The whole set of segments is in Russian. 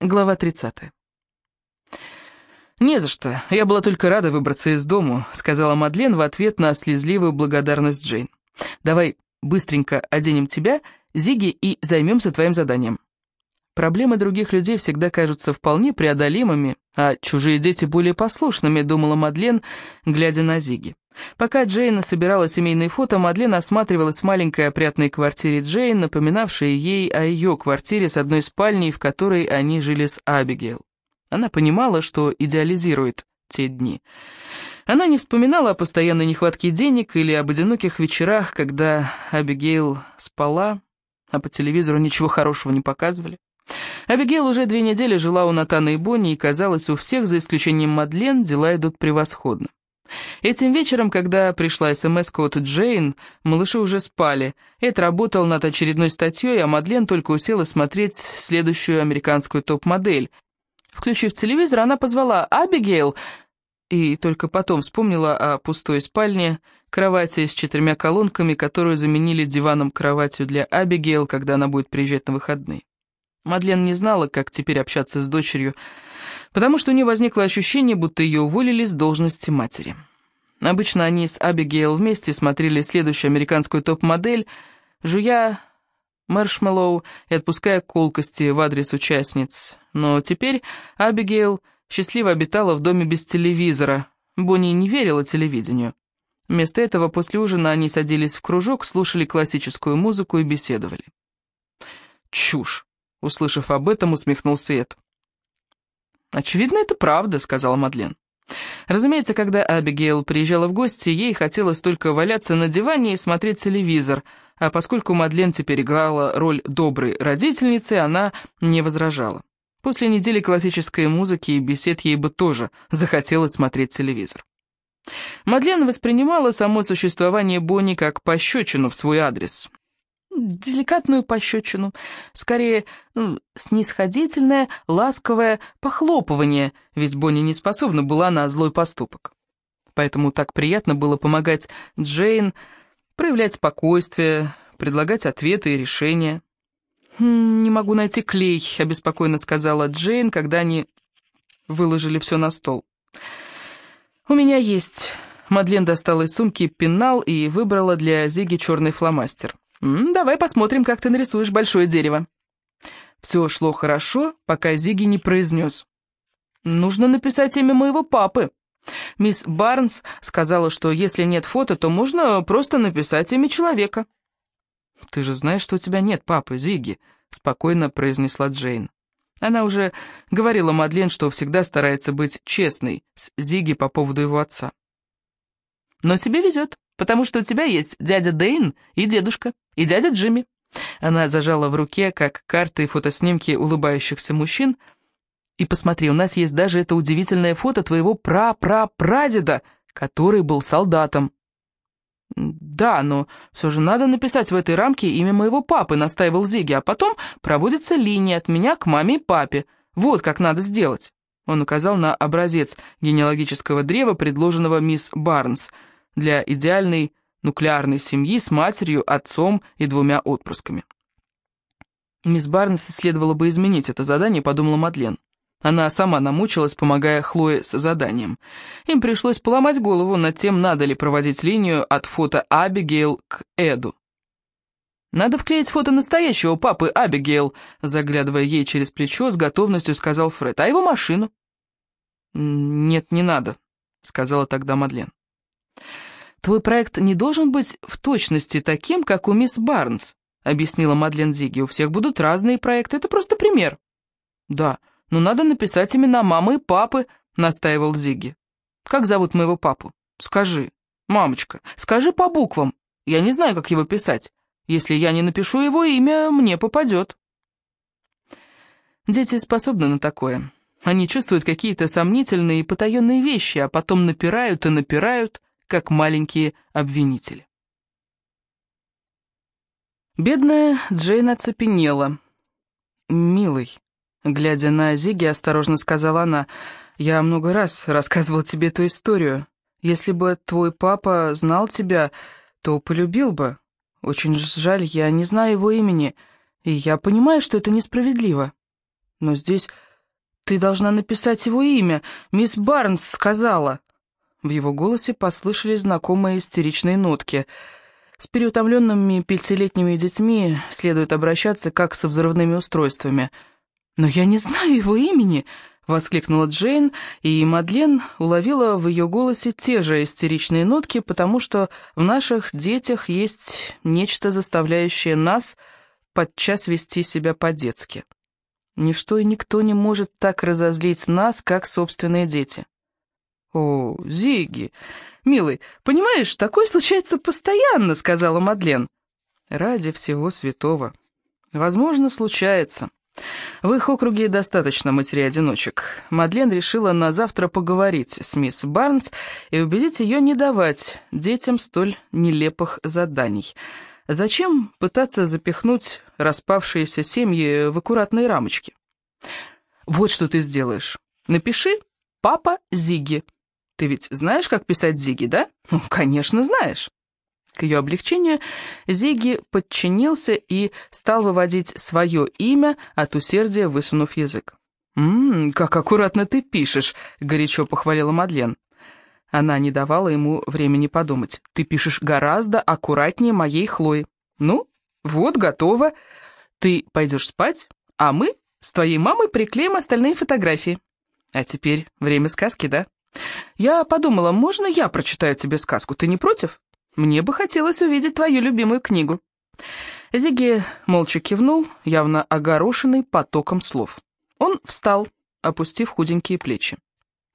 Глава 30. «Не за что. Я была только рада выбраться из дому», — сказала Мадлен в ответ на слезливую благодарность Джейн. «Давай быстренько оденем тебя, Зиги, и займемся твоим заданием». Проблемы других людей всегда кажутся вполне преодолимыми, а чужие дети более послушными, думала Мадлен, глядя на Зиги. Пока Джейн собирала семейные фото, Мадлен осматривалась в маленькой опрятной квартире Джейн, напоминавшей ей о ее квартире с одной спальней, в которой они жили с Абигейл. Она понимала, что идеализирует те дни. Она не вспоминала о постоянной нехватке денег или об одиноких вечерах, когда Абигейл спала, а по телевизору ничего хорошего не показывали. Абигейл уже две недели жила у Натана и Бонни, и, казалось, у всех, за исключением Мадлен, дела идут превосходно. Этим вечером, когда пришла смс от Джейн, малыши уже спали. Эд работал над очередной статьей, а Мадлен только усела смотреть следующую американскую топ-модель. Включив телевизор, она позвала «Абигейл!» и только потом вспомнила о пустой спальне, кровати с четырьмя колонками, которую заменили диваном-кроватью для Абигейл, когда она будет приезжать на выходные. Мадлен не знала, как теперь общаться с дочерью, потому что у нее возникло ощущение, будто ее уволили с должности матери. Обычно они с Абигейл вместе смотрели следующую американскую топ-модель, жуя маршмеллоу и отпуская колкости в адрес участниц. Но теперь Абигейл счастливо обитала в доме без телевизора. Бонни не верила телевидению. Вместо этого после ужина они садились в кружок, слушали классическую музыку и беседовали. «Чушь!» Услышав об этом, усмехнулся Эд. «Очевидно, это правда», — сказала Мадлен. Разумеется, когда Абигейл приезжала в гости, ей хотелось только валяться на диване и смотреть телевизор, а поскольку Мадлен теперь играла роль доброй родительницы, она не возражала. После недели классической музыки и бесед ей бы тоже захотелось смотреть телевизор. Мадлен воспринимала само существование Бонни как пощечину в свой адрес деликатную пощечину, скорее снисходительное, ласковое похлопывание, ведь Бонни не способна была на злой поступок. Поэтому так приятно было помогать Джейн, проявлять спокойствие, предлагать ответы и решения. «Хм, «Не могу найти клей», — обеспокоенно сказала Джейн, когда они выложили все на стол. «У меня есть». Мадлен достала из сумки пенал и выбрала для Зиги черный фломастер. «Давай посмотрим, как ты нарисуешь большое дерево». Все шло хорошо, пока Зиги не произнес. «Нужно написать имя моего папы». Мисс Барнс сказала, что если нет фото, то можно просто написать имя человека. «Ты же знаешь, что у тебя нет папы, Зиги», — спокойно произнесла Джейн. Она уже говорила Мадлен, что всегда старается быть честной с Зиги по поводу его отца. «Но тебе везет потому что у тебя есть дядя Дэйн и дедушка, и дядя Джимми». Она зажала в руке, как карты и фотоснимки улыбающихся мужчин. «И посмотри, у нас есть даже это удивительное фото твоего пра-пра-прадеда, который был солдатом». «Да, но все же надо написать в этой рамке имя моего папы», — настаивал Зиги, «а потом проводится линия от меня к маме и папе. Вот как надо сделать». Он указал на образец генеалогического древа, предложенного мисс Барнс — для идеальной нуклеарной семьи с матерью, отцом и двумя отпрысками. Мисс Барнс следовало бы изменить это задание, подумала Мадлен. Она сама намучилась, помогая Хлое с заданием. Им пришлось поломать голову над тем, надо ли проводить линию от фото Абигейл к Эду. «Надо вклеить фото настоящего папы Абигейл», заглядывая ей через плечо, с готовностью сказал Фред. «А его машину?» «Нет, не надо», — сказала тогда Мадлен. «Твой проект не должен быть в точности таким, как у мисс Барнс», объяснила Мадлен Зиги. «У всех будут разные проекты, это просто пример». «Да, но надо написать имена мамы и папы», настаивал Зиги. «Как зовут моего папу? Скажи. Мамочка, скажи по буквам. Я не знаю, как его писать. Если я не напишу его имя, мне попадет». Дети способны на такое. Они чувствуют какие-то сомнительные и потаенные вещи, а потом напирают и напирают, как маленькие обвинители. Бедная Джейн оцепенела. «Милый», — глядя на Зиги, осторожно сказала она, — «я много раз рассказывал тебе эту историю. Если бы твой папа знал тебя, то полюбил бы. Очень жаль, я не знаю его имени, и я понимаю, что это несправедливо. Но здесь ты должна написать его имя. Мисс Барнс сказала». В его голосе послышались знакомые истеричные нотки. С переутомленными пятилетними детьми следует обращаться как со взрывными устройствами. «Но я не знаю его имени!» — воскликнула Джейн, и Мадлен уловила в ее голосе те же истеричные нотки, потому что в наших детях есть нечто, заставляющее нас подчас вести себя по-детски. Ничто и никто не может так разозлить нас, как собственные дети. «О, Зиги, милый, понимаешь, такое случается постоянно», — сказала Мадлен. «Ради всего святого. Возможно, случается». В их округе достаточно матерей-одиночек. Мадлен решила на завтра поговорить с мисс Барнс и убедить ее не давать детям столь нелепых заданий. Зачем пытаться запихнуть распавшиеся семьи в аккуратные рамочки? Вот что ты сделаешь. Напиши «Папа Зиги». Ты ведь знаешь, как писать Зиги, да? Ну, конечно, знаешь. К ее облегчению Зиги подчинился и стал выводить свое имя от усердия, высунув язык. «Ммм, как аккуратно ты пишешь», — горячо похвалила Мадлен. Она не давала ему времени подумать. «Ты пишешь гораздо аккуратнее моей Хлои. Ну, вот, готово. Ты пойдешь спать, а мы с твоей мамой приклеим остальные фотографии. А теперь время сказки, да? Я подумала, можно я прочитаю тебе сказку, ты не против?» Мне бы хотелось увидеть твою любимую книгу». Зиги молча кивнул, явно огорошенный потоком слов. Он встал, опустив худенькие плечи.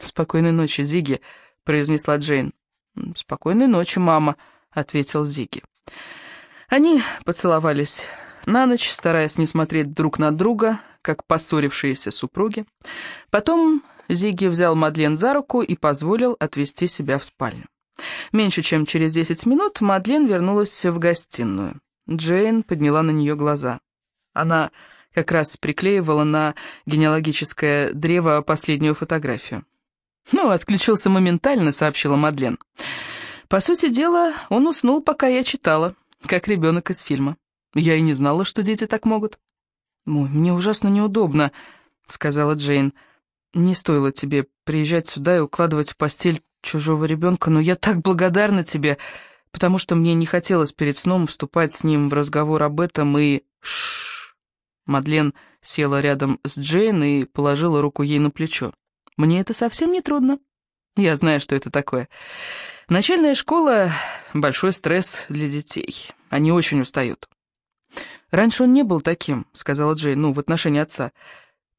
«Спокойной ночи, Зиги», — произнесла Джейн. «Спокойной ночи, мама», — ответил Зиги. Они поцеловались на ночь, стараясь не смотреть друг на друга, как поссорившиеся супруги. Потом Зиги взял Мадлен за руку и позволил отвести себя в спальню. Меньше чем через десять минут Мадлен вернулась в гостиную. Джейн подняла на нее глаза. Она как раз приклеивала на генеалогическое древо последнюю фотографию. «Ну, отключился моментально», — сообщила Мадлен. «По сути дела, он уснул, пока я читала, как ребенок из фильма. Я и не знала, что дети так могут». «Ой, мне ужасно неудобно», — сказала Джейн. «Не стоило тебе приезжать сюда и укладывать в постель чужого ребенка, но я так благодарна тебе, потому что мне не хотелось перед сном вступать с ним в разговор об этом и... Шш. Мадлен села рядом с Джейн и положила руку ей на плечо. Мне это совсем не трудно. Я знаю, что это такое. Начальная школа — большой стресс для детей. Они очень устают. «Раньше он не был таким», — сказала Джейн, ну, в отношении отца.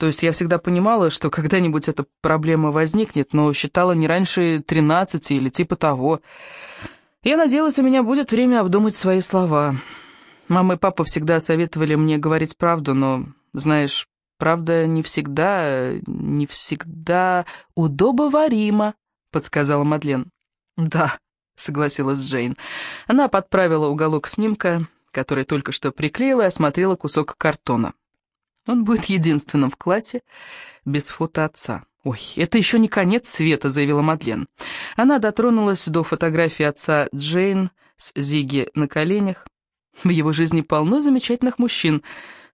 То есть я всегда понимала, что когда-нибудь эта проблема возникнет, но считала не раньше 13 или типа того. Я надеялась, у меня будет время обдумать свои слова. Мама и папа всегда советовали мне говорить правду, но, знаешь, правда не всегда, не всегда удобоварима, подсказала Мадлен. Да, согласилась Джейн. Она подправила уголок снимка, который только что приклеила, и осмотрела кусок картона. Он будет единственным в классе без фото отца. «Ой, это еще не конец света», — заявила Мадлен. Она дотронулась до фотографии отца Джейн с Зиги на коленях. В его жизни полно замечательных мужчин.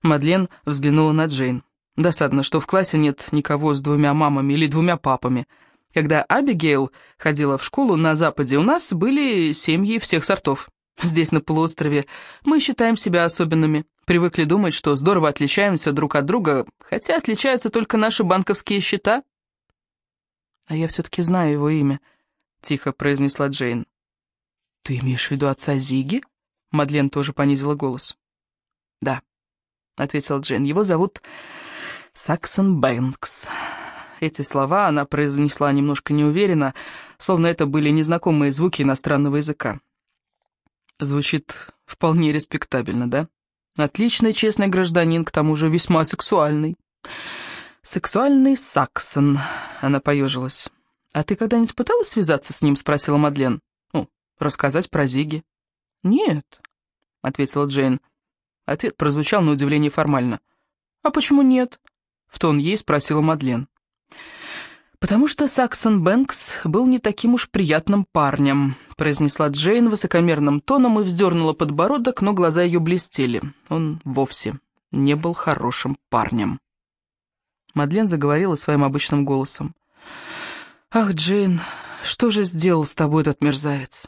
Мадлен взглянула на Джейн. Досадно, что в классе нет никого с двумя мамами или двумя папами. Когда Абигейл ходила в школу на Западе, у нас были семьи всех сортов. Здесь, на полуострове, мы считаем себя особенными. Привыкли думать, что здорово отличаемся друг от друга, хотя отличаются только наши банковские счета. «А я все-таки знаю его имя», — тихо произнесла Джейн. «Ты имеешь в виду отца Зиги?» Мадлен тоже понизила голос. «Да», — ответил Джейн, — «его зовут Саксон Бэнкс». Эти слова она произнесла немножко неуверенно, словно это были незнакомые звуки иностранного языка. Звучит вполне респектабельно, да? Отличный, честный гражданин, к тому же весьма сексуальный. Сексуальный Саксон, она поежилась. А ты когда-нибудь пыталась связаться с ним, спросила Мадлен. Ну, рассказать про Зиги. Нет, ответила Джейн. Ответ прозвучал на удивление формально. А почему нет? В тон ей спросила Мадлен. «Потому что Саксон Бэнкс был не таким уж приятным парнем», произнесла Джейн высокомерным тоном и вздернула подбородок, но глаза ее блестели. Он вовсе не был хорошим парнем. Мадлен заговорила своим обычным голосом. «Ах, Джейн, что же сделал с тобой этот мерзавец?